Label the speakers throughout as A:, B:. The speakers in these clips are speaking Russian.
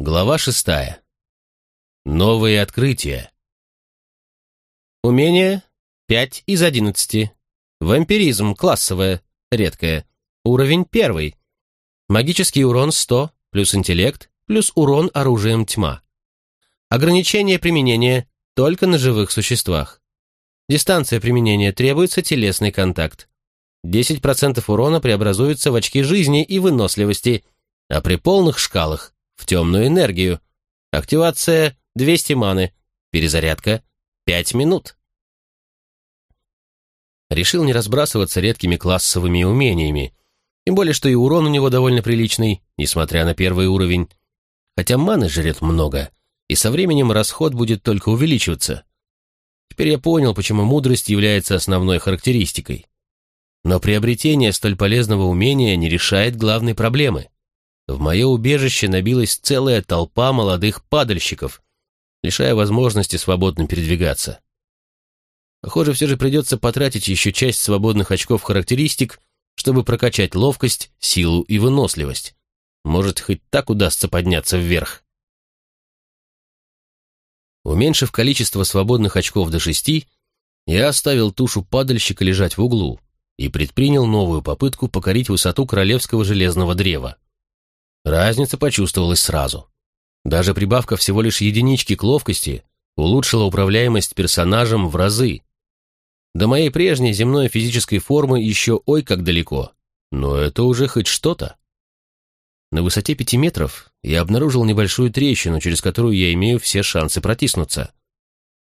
A: Глава шестая. Новые открытия.
B: Умение 5 из 11. Вампиризм классовое, редкое. Уровень первый. Магический урон 100, плюс интеллект, плюс урон оружием тьма. Ограничение применения только на живых существах. Дистанция применения требуется телесный контакт. 10% урона преобразуется в очки жизни и выносливости, а при полных шкалах в темную энергию. Активация 200 маны. Перезарядка 5 минут. Решил не разбрасываться редкими классовыми умениями. Тем более, что и урон у него довольно приличный, несмотря на первый уровень. Хотя маны жрет много, и со временем расход будет только увеличиваться. Теперь я понял, почему мудрость является основной характеристикой. Но приобретение столь полезного умения не решает главной проблемы. В мое убежище набилась целая толпа молодых падальщиков, лишая возможности свободно передвигаться. Похоже, все же придется потратить еще часть свободных очков характеристик, чтобы прокачать ловкость, силу и выносливость. Может, хоть так удастся подняться вверх. Уменьшив количество свободных очков до шести, я оставил тушу падальщика лежать в углу и предпринял новую попытку покорить высоту королевского железного древа. Разница почувствовалась сразу. Даже прибавка всего лишь единички к ловкости улучшила управляемость персонажем в разы. До моей прежней земной физической формы еще ой как далеко, но это уже хоть что-то. На высоте пяти метров я обнаружил небольшую трещину, через которую я имею все шансы протиснуться.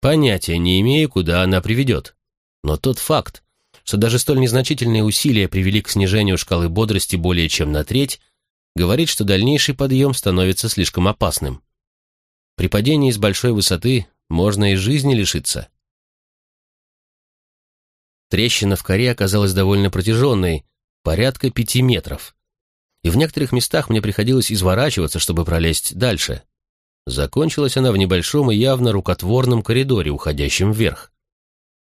B: Понятия не имею, куда она приведет. Но тот факт, что даже столь незначительные усилия привели к снижению шкалы бодрости более чем на треть, говорит, что дальнейший подъем становится слишком опасным. При падении с большой высоты можно и жизни лишиться. Трещина в коре оказалась довольно протяженной, порядка пяти метров. И в некоторых местах мне приходилось изворачиваться, чтобы пролезть дальше. Закончилась она в небольшом и явно рукотворном коридоре, уходящем вверх.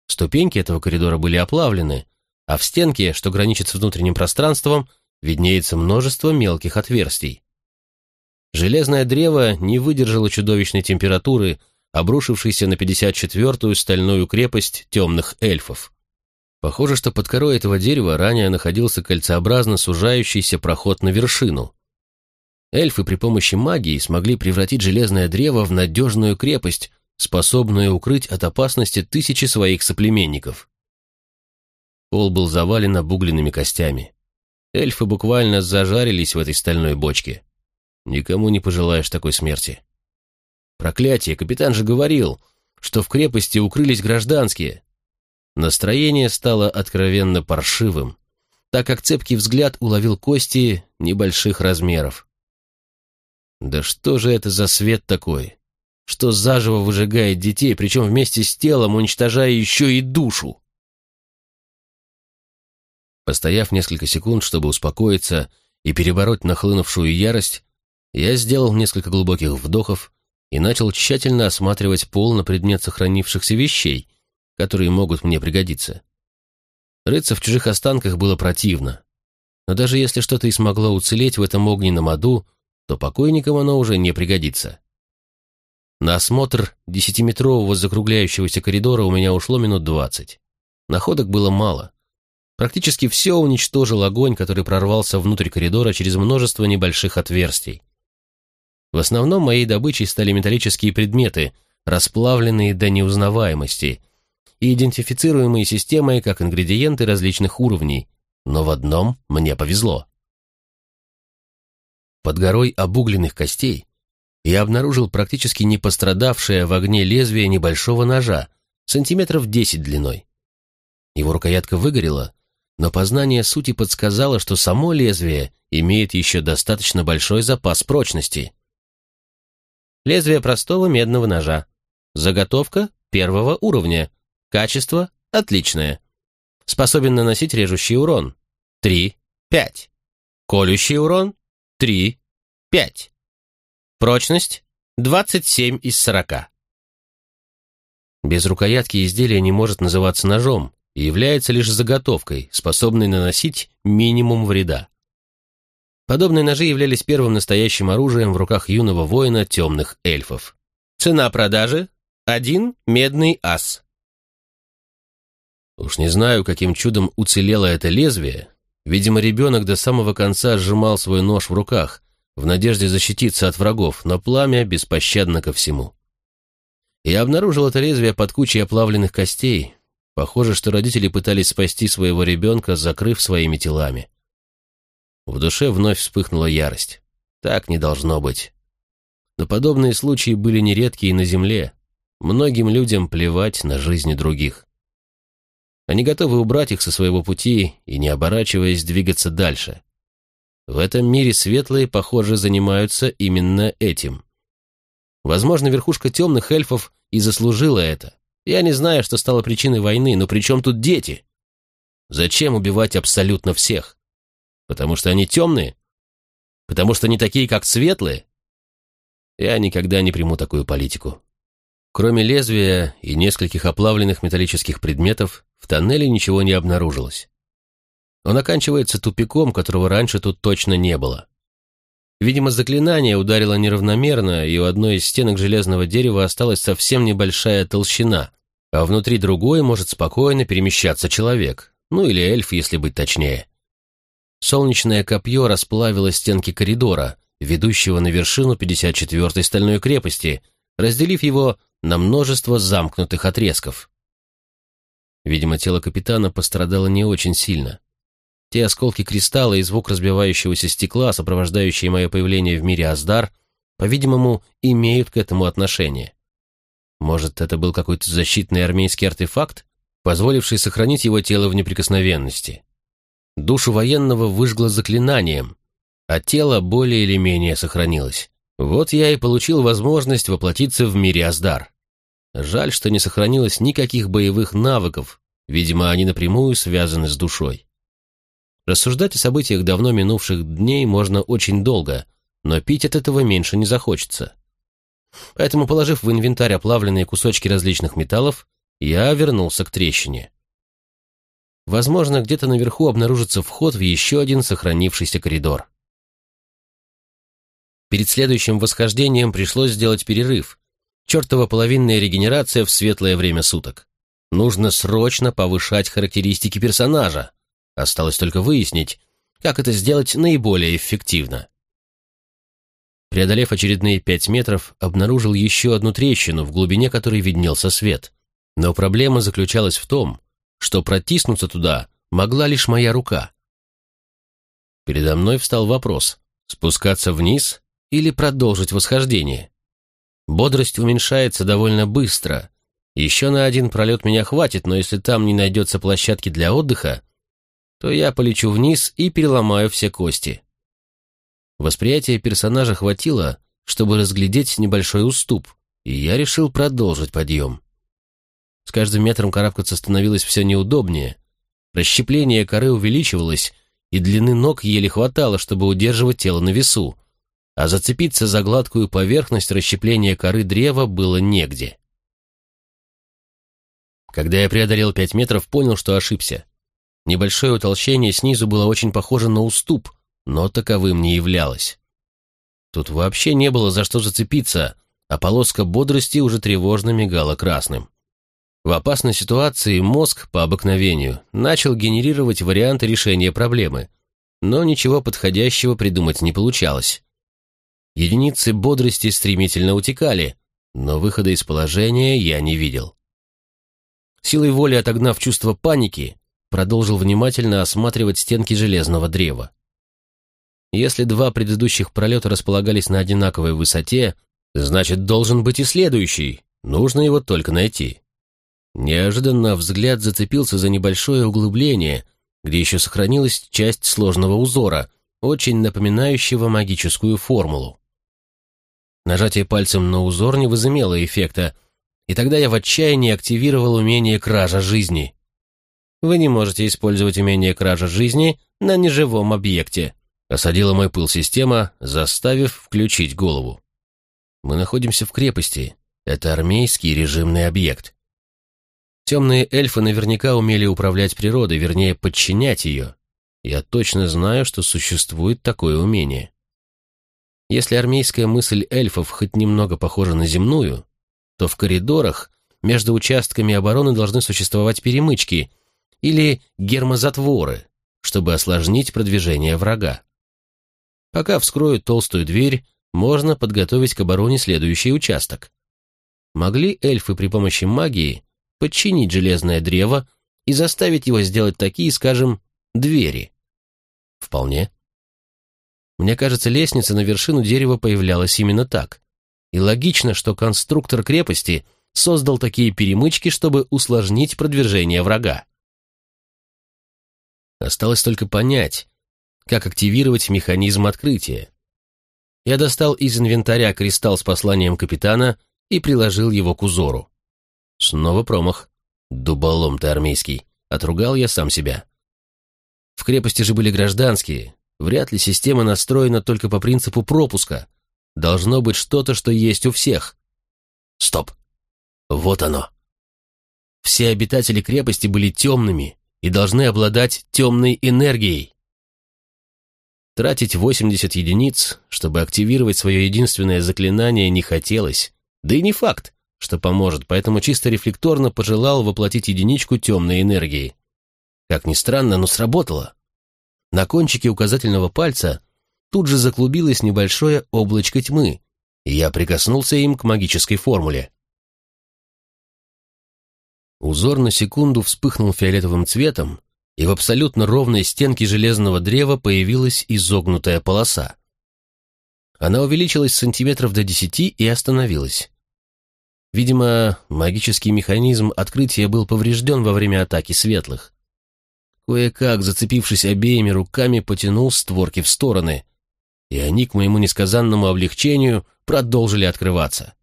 B: Ступеньки этого коридора были оплавлены, а в стенке, что граничит с внутренним пространством, виднеется множество мелких отверстий. Железное древо не выдержало чудовищной температуры, обрушившейся на 54-ю стальную крепость темных эльфов. Похоже, что под корой этого дерева ранее находился кольцеобразно сужающийся проход на вершину. Эльфы при помощи магии смогли превратить железное древо в надежную крепость, способную укрыть от опасности тысячи своих соплеменников. Пол был завален обугленными костями. Эльфы буквально зажарились в этой стальной бочке. Никому не пожелаешь такой смерти. Проклятие, капитан же говорил, что в крепости укрылись гражданские. Настроение стало откровенно паршивым, так как цепкий взгляд уловил кости небольших размеров. Да что же это за свет такой? Что заживо выжигает детей, причем вместе с телом уничтожая еще и душу? Постояв несколько секунд, чтобы успокоиться и перебороть нахлынувшую ярость, я сделал несколько глубоких вдохов и начал тщательно осматривать пол на предмет сохранившихся вещей, которые могут мне пригодиться. Рыться в чужих останках было противно, но даже если что-то и смогло уцелеть в этом огненном аду, то покойникам оно уже не пригодится. На осмотр десятиметрового закругляющегося коридора у меня ушло минут двадцать. Находок было мало. Практически все уничтожил огонь, который прорвался внутрь коридора через множество небольших отверстий. В основном моей добычей стали металлические предметы, расплавленные до неузнаваемости и идентифицируемые системой как ингредиенты различных уровней, но в одном мне повезло. Под горой обугленных костей я обнаружил практически не пострадавшее в огне лезвие небольшого ножа, сантиметров 10 длиной. Его рукоятка выгорела, но познание сути подсказало, что само лезвие имеет еще достаточно большой запас прочности. Лезвие простого медного ножа. Заготовка первого уровня. Качество отличное. Способен наносить режущий урон. 3, 5. Колющий урон. 3, 5. Прочность 27 из 40. Без рукоятки изделие не может называться ножом, и является лишь заготовкой, способной наносить минимум вреда. Подобные ножи являлись первым настоящим оружием в руках юного воина темных эльфов. Цена продажи — один медный ас. Уж не знаю, каким чудом уцелело это лезвие. Видимо, ребенок до самого конца сжимал свой нож в руках, в надежде защититься от врагов, но пламя беспощадно ко всему. Я обнаружил это лезвие под кучей оплавленных костей. Похоже, что родители пытались спасти своего ребенка, закрыв своими телами. В душе вновь вспыхнула ярость. Так не должно быть. Но подобные случаи были нередки и на земле. Многим людям плевать на жизни других. Они готовы убрать их со своего пути и, не оборачиваясь, двигаться дальше. В этом мире светлые, похоже, занимаются именно этим. Возможно, верхушка темных эльфов и заслужила это. Я не знаю, что стало причиной войны, но при чем тут дети? Зачем убивать абсолютно всех? Потому что они темные? Потому что они такие, как светлые? Я никогда не приму такую политику. Кроме лезвия и нескольких оплавленных металлических предметов, в тоннеле ничего не обнаружилось. Он оканчивается тупиком, которого раньше тут точно не было. Видимо, заклинание ударило неравномерно, и у одной из стенок железного дерева осталась совсем небольшая толщина, а внутри другой может спокойно перемещаться человек, ну или эльф, если быть точнее. Солнечное копье расплавило стенки коридора, ведущего на вершину 54-й стальной крепости, разделив его на множество замкнутых отрезков. Видимо, тело капитана пострадало не очень сильно. Те осколки кристалла и звук разбивающегося стекла, сопровождающие мое появление в мире Аздар, по-видимому, имеют к этому отношение. Может, это был какой-то защитный армейский артефакт, позволивший сохранить его тело в неприкосновенности. Душу военного выжгло заклинанием, а тело более или менее сохранилось. Вот я и получил возможность воплотиться в мире Аздар. Жаль, что не сохранилось никаких боевых навыков, видимо, они напрямую связаны с душой. Рассуждать о событиях давно минувших дней можно очень долго, но пить от этого меньше не захочется. Поэтому, положив в инвентарь оплавленные кусочки различных металлов, я вернулся к трещине. Возможно, где-то наверху обнаружится вход в еще один сохранившийся коридор. Перед следующим восхождением пришлось сделать перерыв, Чертова половинная регенерация в светлое время суток. Нужно срочно повышать характеристики персонажа. Осталось только выяснить, как это сделать наиболее эффективно. Преодолев очередные пять метров, обнаружил еще одну трещину, в глубине которой виднелся свет. Но проблема заключалась в том, что протиснуться туда могла лишь моя рука. Передо мной встал вопрос, спускаться вниз или продолжить восхождение. Бодрость уменьшается довольно быстро. Еще на один пролет меня хватит, но если там не найдется площадки для отдыха, то я полечу вниз и переломаю все кости. Восприятие персонажа хватило, чтобы разглядеть небольшой уступ, и я решил продолжить подъем. С каждым метром карабкаться становилось все неудобнее. Расщепление коры увеличивалось, и длины ног еле хватало, чтобы удерживать тело на весу а зацепиться за гладкую поверхность расщепления коры древа было негде. Когда я преодолел пять метров, понял, что ошибся. Небольшое утолщение снизу было очень похоже на уступ, но таковым не являлось. Тут вообще не было за что зацепиться, а полоска бодрости уже тревожно мигала красным. В опасной ситуации мозг, по обыкновению, начал генерировать варианты решения проблемы, но ничего подходящего придумать не получалось. Единицы бодрости стремительно утекали, но выхода из положения я не видел. Силой воли отогнав чувство паники, продолжил внимательно осматривать стенки железного древа. Если два предыдущих пролета располагались на одинаковой высоте, значит, должен быть и следующий, нужно его только найти. Неожиданно взгляд зацепился за небольшое углубление, где еще сохранилась часть сложного узора, очень напоминающего магическую формулу. Нажатие пальцем на узор не возымело эффекта, и тогда я в отчаянии активировал умение кража жизни. Вы не можете использовать умение кража жизни на неживом объекте. Осадила мой пыл система, заставив включить голову. Мы находимся в крепости. Это армейский режимный объект. Темные эльфы наверняка умели управлять природой, вернее, подчинять ее. я точно знаю, что существует такое умение. Если армейская мысль эльфов хоть немного похожа на земную, то в коридорах между участками обороны должны существовать перемычки или гермозатворы, чтобы осложнить продвижение врага. Пока вскроют толстую дверь, можно подготовить к обороне следующий участок. Могли эльфы при помощи магии подчинить железное древо и заставить его сделать такие, скажем, двери? Вполне. Мне кажется, лестница на вершину дерева появлялась именно так. И логично, что конструктор крепости создал такие перемычки, чтобы усложнить продвижение врага. Осталось только понять, как активировать механизм открытия. Я достал из инвентаря кристалл с посланием капитана и приложил его к узору. Снова промах. Дуболом ты армейский. Отругал я сам себя. В крепости же были гражданские. Вряд ли система настроена только по принципу пропуска. Должно быть что-то, что есть у всех. Стоп. Вот оно. Все обитатели крепости были темными и должны обладать темной энергией. Тратить 80 единиц, чтобы активировать свое единственное заклинание, не хотелось. Да и не факт, что поможет, поэтому чисто рефлекторно пожелал воплотить единичку темной энергии. Как ни странно, но сработало. На кончике указательного пальца тут же заклубилось небольшое облачко тьмы, и я прикоснулся им к магической формуле. Узор на секунду вспыхнул фиолетовым цветом, и в абсолютно ровной стенке железного древа появилась изогнутая полоса. Она увеличилась сантиметров до десяти и остановилась. Видимо, магический механизм открытия был поврежден во время атаки светлых. Кое-как, зацепившись обеими руками, потянул створки в стороны, и они, к моему несказанному облегчению, продолжили открываться.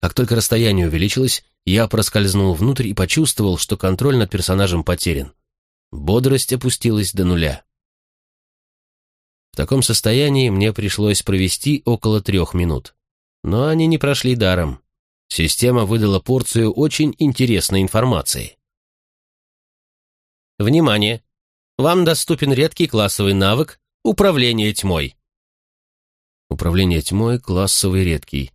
B: Как только расстояние увеличилось, я проскользнул внутрь и почувствовал, что контроль над персонажем потерян. Бодрость опустилась до нуля. В таком состоянии мне пришлось провести около трех минут. Но они не прошли даром. Система выдала порцию очень интересной информации. Внимание! Вам доступен редкий классовый навык «Управление тьмой». Управление тьмой – классовый редкий.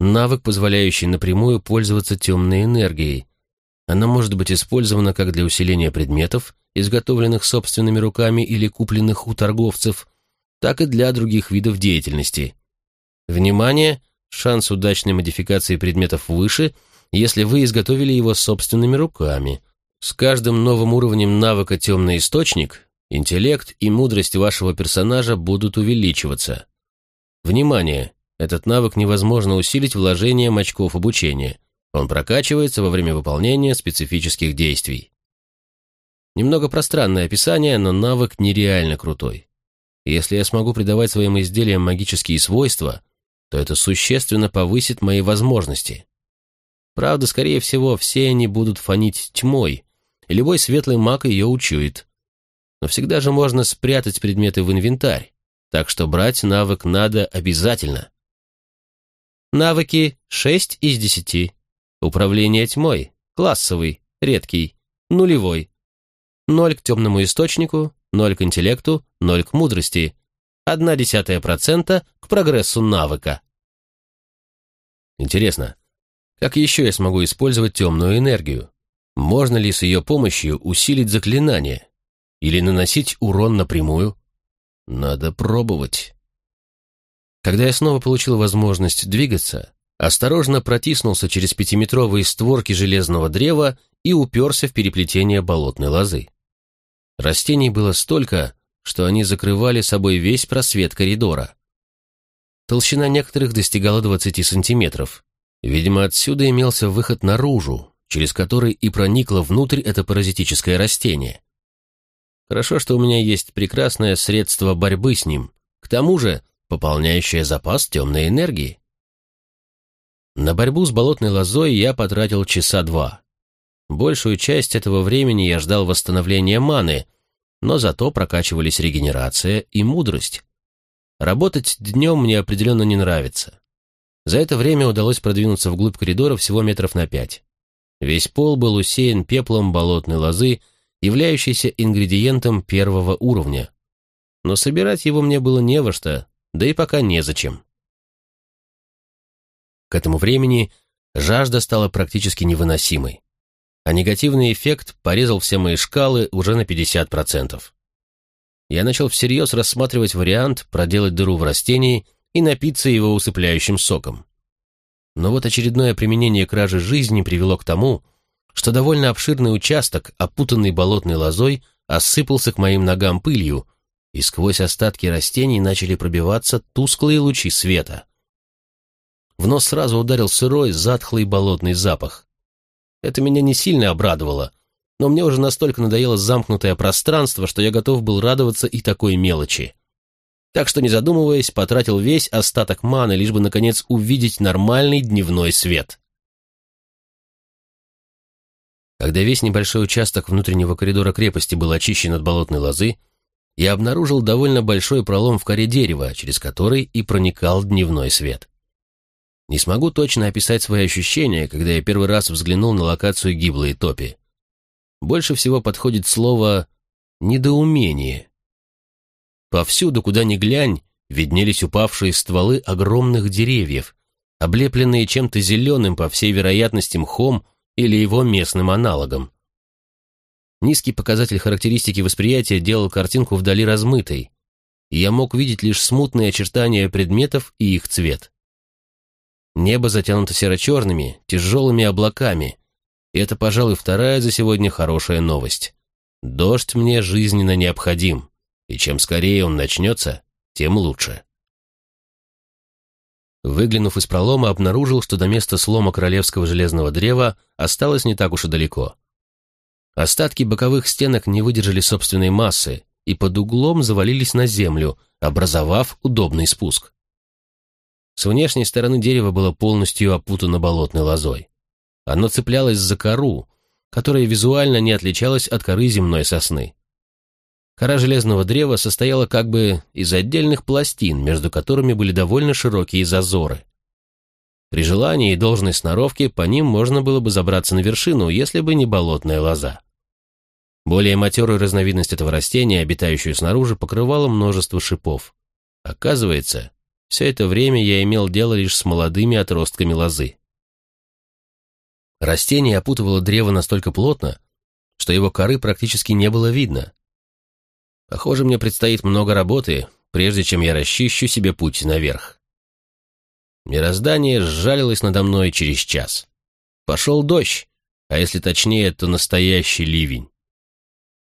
B: Навык, позволяющий напрямую пользоваться темной энергией. Она может быть использована как для усиления предметов, изготовленных собственными руками или купленных у торговцев, так и для других видов деятельности. Внимание! Шанс удачной модификации предметов выше, если вы изготовили его собственными руками. С каждым новым уровнем навыка «Темный источник» интеллект и мудрость вашего персонажа будут увеличиваться. Внимание! Этот навык невозможно усилить вложением очков обучения. Он прокачивается во время выполнения специфических действий. Немного пространное описание, но навык нереально крутой. Если я смогу придавать своим изделиям магические свойства, то это существенно повысит мои возможности. Правда, скорее всего, все они будут фонить тьмой, и любой светлый маг ее учует. Но всегда же можно спрятать предметы в инвентарь, так что брать навык надо обязательно. Навыки 6 из 10. Управление тьмой, классовый, редкий, нулевой, 0 к темному источнику, 0 к интеллекту, 0 к мудрости, 1 десятая процента к прогрессу навыка. Интересно, как еще я смогу использовать темную энергию? Можно ли с ее помощью усилить заклинание? Или наносить урон напрямую? Надо пробовать. Когда я снова получил возможность двигаться, осторожно протиснулся через пятиметровые створки железного древа и уперся в переплетение болотной лозы. Растений было столько, что они закрывали собой весь просвет коридора. Толщина некоторых достигала 20 сантиметров. Видимо, отсюда имелся выход наружу, через который и проникло внутрь это паразитическое растение. Хорошо, что у меня есть прекрасное средство борьбы с ним, к тому же пополняющее запас темной энергии. На борьбу с болотной лозой я потратил часа два. Большую часть этого времени я ждал восстановления маны, но зато прокачивались регенерация и мудрость. Работать днем мне определенно не нравится. За это время удалось продвинуться вглубь коридора всего метров на пять. Весь пол был усеян пеплом болотной лозы, являющийся ингредиентом первого уровня. Но собирать его мне было не во что, да и пока незачем. К этому времени жажда стала практически невыносимой, а негативный эффект порезал все мои шкалы уже на 50%. Я начал всерьез рассматривать вариант проделать дыру в растении и напиться его усыпляющим соком. Но вот очередное применение кражи жизни привело к тому, что довольно обширный участок, опутанный болотной лозой, осыпался к моим ногам пылью, и сквозь остатки растений начали пробиваться тусклые лучи света. В нос сразу ударил сырой, затхлый болотный запах. Это меня не сильно обрадовало, но мне уже настолько надоело замкнутое пространство, что я готов был радоваться и такой мелочи. Так что, не задумываясь, потратил весь остаток маны, лишь бы, наконец, увидеть нормальный дневной свет. Когда весь небольшой участок внутреннего коридора крепости был очищен от болотной лозы, я обнаружил довольно большой пролом в коре дерева, через который и проникал дневной свет. Не смогу точно описать свои ощущения, когда я первый раз взглянул на локацию гиблой топи. Больше всего подходит слово «недоумение». Повсюду, куда ни глянь, виднелись упавшие стволы огромных деревьев, облепленные чем-то зеленым, по всей вероятности, мхом или его местным аналогом. Низкий показатель характеристики восприятия делал картинку вдали размытой, и я мог видеть лишь смутные очертания предметов и их цвет. Небо затянуто серо-черными, тяжелыми облаками. И это, пожалуй, вторая за сегодня хорошая новость. Дождь мне жизненно необходим, и чем скорее он начнется, тем лучше. Выглянув из пролома, обнаружил, что до места слома королевского железного древа осталось не так уж и далеко. Остатки боковых стенок не выдержали собственной массы и под углом завалились на землю, образовав удобный спуск. С внешней стороны дерево было полностью опутано болотной лозой. Оно цеплялось за кору, которая визуально не отличалась от коры земной сосны. Кора железного древа состояла как бы из отдельных пластин, между которыми были довольно широкие зазоры. При желании и должной сноровке по ним можно было бы забраться на вершину, если бы не болотная лоза. Более матерую разновидность этого растения, обитающую снаружи, покрывала множество шипов. Оказывается, все это время я имел дело лишь с молодыми отростками лозы. Растение опутывало древо настолько плотно, что его коры практически не было видно. Похоже, мне предстоит много работы, прежде чем я расчищу себе путь наверх. Мироздание сжалилось надо мной через час. Пошел дождь, а если точнее, то настоящий ливень.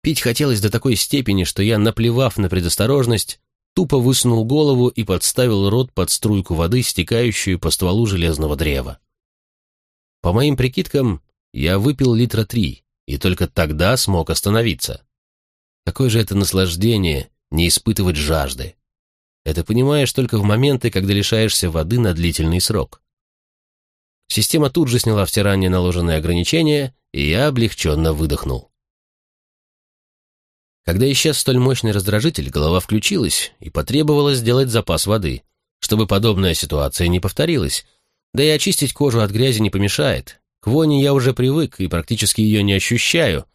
B: Пить хотелось до такой степени, что я, наплевав на предосторожность, тупо высунул голову и подставил рот под струйку воды, стекающую по стволу железного древа. По моим прикидкам, я выпил литра три, и только тогда смог остановиться. Какое же это наслаждение не испытывать жажды. Это понимаешь только в моменты, когда лишаешься воды на длительный срок. Система тут же сняла все ранее наложенные ограничения, и я облегченно выдохнул. Когда исчез столь мощный раздражитель, голова включилась и потребовалось сделать запас воды, чтобы подобная ситуация не повторилась. Да и очистить кожу от грязи не помешает. К воне я уже привык и практически ее не ощущаю,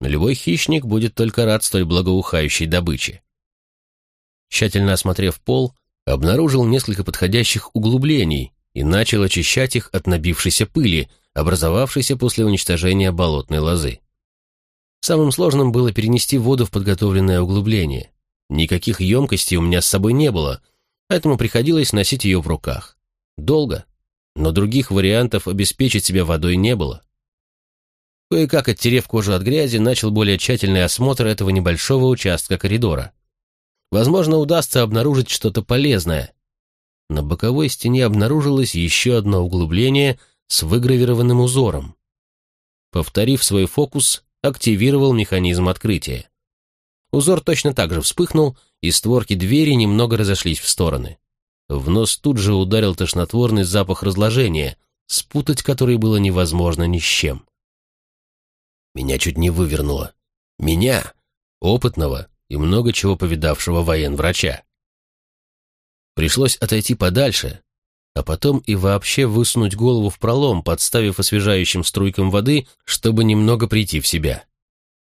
B: но любой хищник будет только рад столь благоухающей добыче. Тщательно осмотрев пол, обнаружил несколько подходящих углублений и начал очищать их от набившейся пыли, образовавшейся после уничтожения болотной лозы. Самым сложным было перенести воду в подготовленное углубление. Никаких емкостей у меня с собой не было, поэтому приходилось носить ее в руках. Долго, но других вариантов обеспечить себя водой не было. Кое-как, оттерев кожу от грязи, начал более тщательный осмотр этого небольшого участка коридора. Возможно, удастся обнаружить что-то полезное. На боковой стене обнаружилось еще одно углубление с выгравированным узором. Повторив свой фокус, активировал механизм открытия. Узор точно так же вспыхнул, и створки двери немного разошлись в стороны. В нос тут же ударил тошнотворный запах разложения, спутать который было невозможно ни с чем. Меня чуть не вывернуло. Меня, опытного и много чего повидавшего военврача. Пришлось отойти подальше, а потом и вообще высунуть голову в пролом, подставив освежающим струйкам воды, чтобы немного прийти в себя.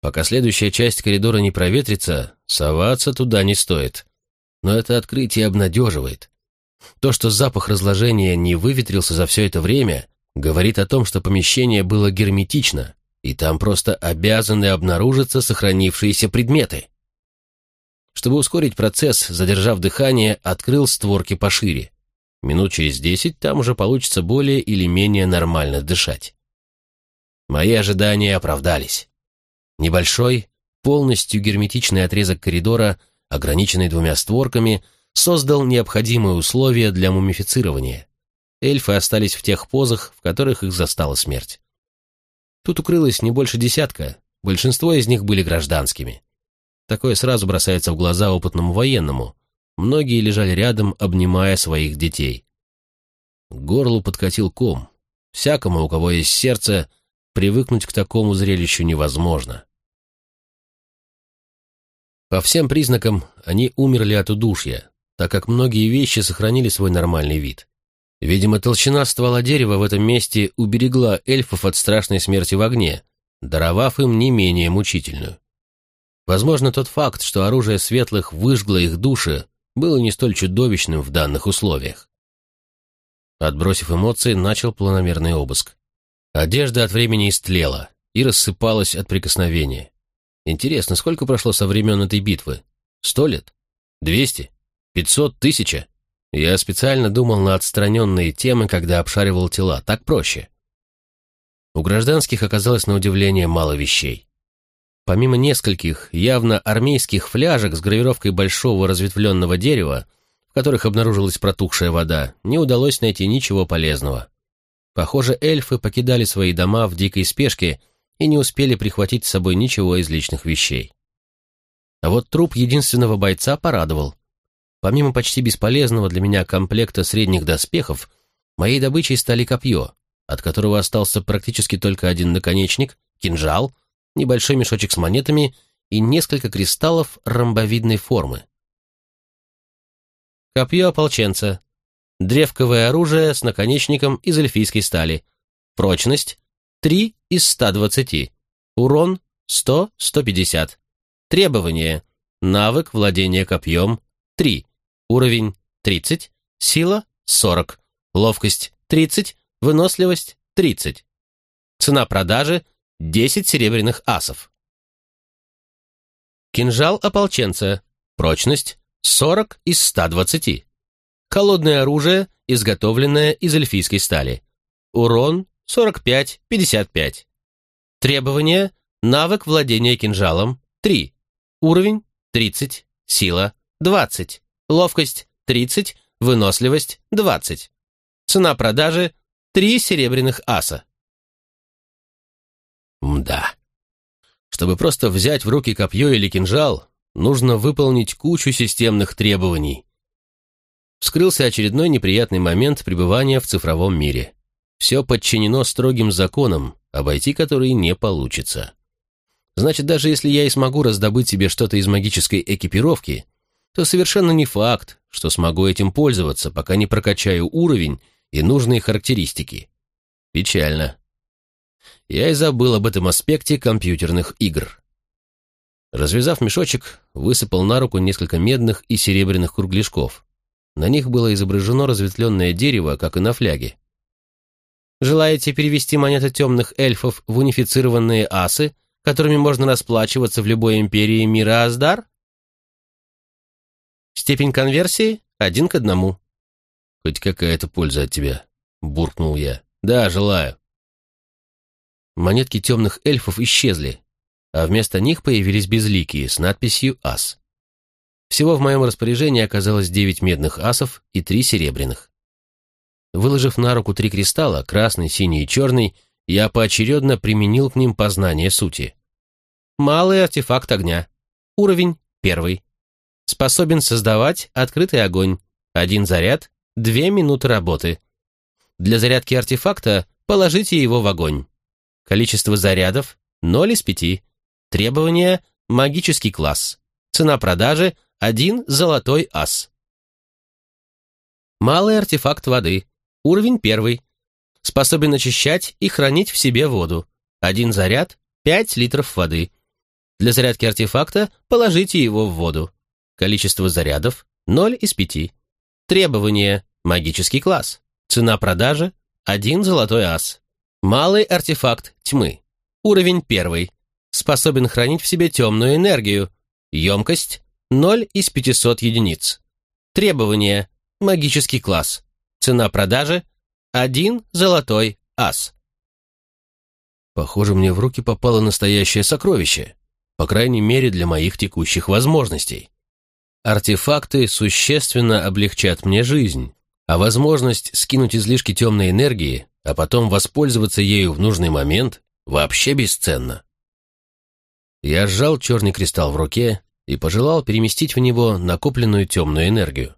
B: Пока следующая часть коридора не проветрится, соваться туда не стоит. Но это открытие обнадеживает. То, что запах разложения не выветрился за все это время, говорит о том, что помещение было герметично, и там просто обязаны обнаружиться сохранившиеся предметы. Чтобы ускорить процесс, задержав дыхание, открыл створки пошире. Минут через десять там уже получится более или менее нормально дышать. Мои ожидания оправдались. Небольшой, полностью герметичный отрезок коридора, ограниченный двумя створками, создал необходимые условия для мумифицирования. Эльфы остались в тех позах, в которых их застала смерть. Тут укрылось не больше десятка, большинство из них были гражданскими. Такое сразу бросается в глаза опытному военному. Многие лежали рядом, обнимая своих детей. К горлу подкатил ком. Всякому, у кого есть сердце, привыкнуть к такому зрелищу невозможно. По всем признакам они умерли от удушья, так как многие вещи сохранили свой нормальный вид. Видимо, толщина ствола дерева в этом месте уберегла эльфов от страшной смерти в огне, даровав им не менее мучительную. Возможно, тот факт, что оружие светлых выжгло их души, было не столь чудовищным в данных условиях. Отбросив эмоции, начал планомерный обыск. Одежда от времени истлела и рассыпалась от прикосновения. Интересно, сколько прошло со времен этой битвы? Сто лет? Двести? Пятьсот? Тысяча? Я специально думал на отстраненные темы, когда обшаривал тела. Так проще. У гражданских оказалось на удивление мало вещей. Помимо нескольких явно армейских фляжек с гравировкой большого разветвленного дерева, в которых обнаружилась протухшая вода, не удалось найти ничего полезного. Похоже, эльфы покидали свои дома в дикой спешке и не успели прихватить с собой ничего из личных вещей. А вот труп единственного бойца порадовал. Помимо почти бесполезного для меня комплекта средних доспехов, моей добычей стали копье, от которого остался практически только один наконечник, кинжал, небольшой мешочек с монетами и несколько кристаллов ромбовидной формы. Копье ополченца. Древковое оружие с наконечником из эльфийской стали. Прочность 3 из 120. Урон 100-150. Требования. Навык владения копьем 3. Уровень 30, сила 40, ловкость 30, выносливость 30. Цена продажи 10 серебряных асов. Кинжал ополченца. Прочность 40 из 120. Холодное оружие, изготовленное из эльфийской стали. Урон 45-55. Требования. Навык владения кинжалом 3. Уровень 30. Сила 20. Ловкость – 30, выносливость – 20. Цена продажи – 3 серебряных аса. Мда. Чтобы просто взять в руки копье или кинжал, нужно выполнить кучу системных требований. Вскрылся очередной неприятный момент пребывания в цифровом мире. Все подчинено строгим законам, обойти которые не получится. Значит, даже если я и смогу раздобыть себе что-то из магической экипировки, то совершенно не факт, что смогу этим пользоваться, пока не прокачаю уровень и нужные характеристики. Печально. Я и забыл об этом аспекте компьютерных игр. Развязав мешочек, высыпал на руку несколько медных и серебряных кругляшков. На них было изображено разветвленное дерево, как и на фляге. Желаете перевести монеты темных эльфов в унифицированные асы, которыми можно расплачиваться в любой империи мира Аздар? Степень конверсии один к одному. Хоть какая-то польза от тебя, буркнул я. Да, желаю. Монетки темных эльфов исчезли, а вместо них появились безликие с надписью «Ас». Всего в моем распоряжении оказалось девять медных асов и три серебряных. Выложив на руку три кристалла, красный, синий и черный, я поочередно применил к ним познание сути. Малый артефакт огня. Уровень первый. Способен создавать открытый огонь. Один заряд, две минуты работы. Для зарядки артефакта положите его в огонь. Количество зарядов – 0 из 5. Требования – магический класс. Цена продажи – один золотой ас. Малый артефакт воды. Уровень первый. Способен очищать и хранить в себе воду. Один заряд – 5 литров воды. Для зарядки артефакта положите его в воду. Количество зарядов – 0 из 5. Требования – магический класс. Цена продажи – 1 золотой ас. Малый артефакт тьмы. Уровень 1. Способен хранить в себе темную энергию. Емкость – 0 из 500 единиц. Требования – магический класс. Цена продажи – 1 золотой ас. Похоже, мне в руки попало настоящее сокровище, по крайней мере для моих текущих возможностей. Артефакты существенно облегчат мне жизнь, а возможность скинуть излишки темной энергии, а потом воспользоваться ею в нужный момент, вообще бесценна. Я сжал черный кристалл в руке и пожелал переместить в него накопленную темную энергию.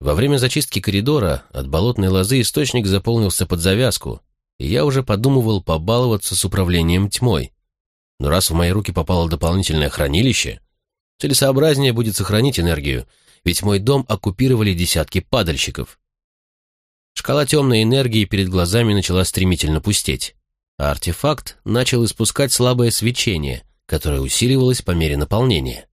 B: Во время зачистки коридора от болотной лозы источник заполнился под завязку, и я уже подумывал побаловаться с управлением тьмой. Но раз в мои руки попало дополнительное хранилище, целесообразнее будет сохранить энергию, ведь мой дом оккупировали десятки падальщиков. Шкала темной энергии перед глазами начала стремительно пустеть, а артефакт начал испускать слабое свечение, которое усиливалось по мере наполнения.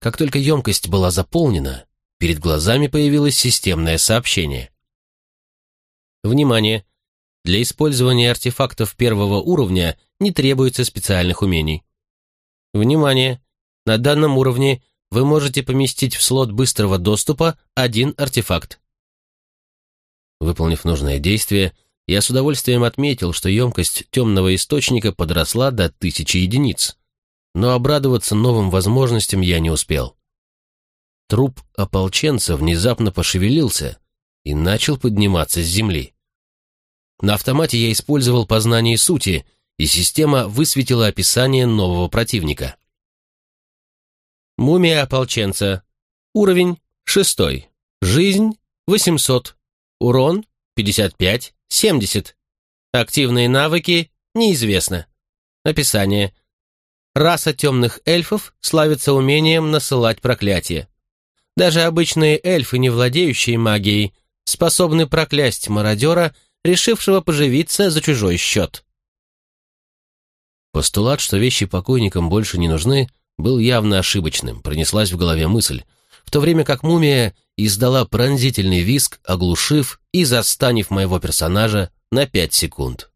B: Как только емкость была заполнена, перед глазами появилось системное сообщение. Внимание! Для использования артефактов первого уровня не требуется специальных умений. Внимание! На данном уровне вы можете поместить в слот быстрого доступа один артефакт. Выполнив нужное действие, я с удовольствием отметил, что емкость темного источника подросла до тысячи единиц, но обрадоваться новым возможностям я не успел. Труп ополченца внезапно пошевелился и начал подниматься с земли. На автомате я использовал познание сути, и система высветила описание нового противника. Мумия ополченца. Уровень 6. Жизнь 800. Урон 55-70. Активные навыки неизвестно. Описание. Раса темных эльфов славится умением насылать проклятия. Даже обычные эльфы, не владеющие магией, способны проклясть мародера решившего поживиться за чужой счет. Постулат, что вещи покойникам больше не нужны, был явно ошибочным, пронеслась в голове мысль, в то время как мумия издала пронзительный виск, оглушив и застанив моего персонажа на пять секунд.